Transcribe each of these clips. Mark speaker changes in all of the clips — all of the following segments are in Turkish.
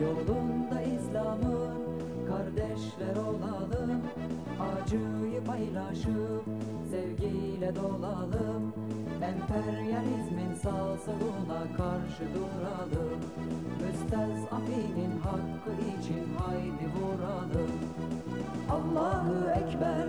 Speaker 1: Yolunda İslam'ın kardeşler olalım Acıyı paylaşıp sevgiyle dolalım Emperyalizmin sağ soluna karşı duralım Müstezafinin hakkı için haydi vuralım. Allahu Ekber,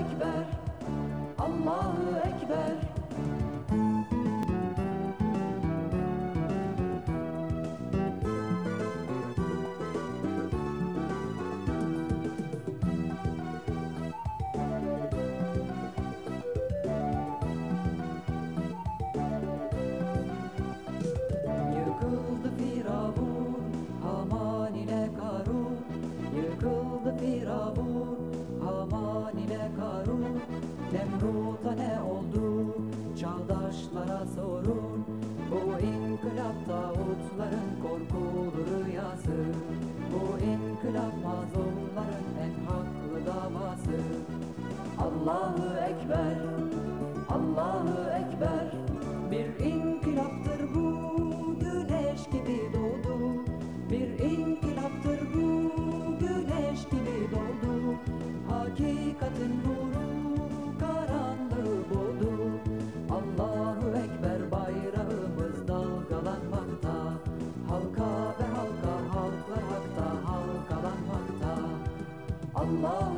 Speaker 1: da sorun Bu inkılapta utların korkulu rüyası. Bu inkılap mazlumların en haklı davası. Allahu Ekber Allahu love.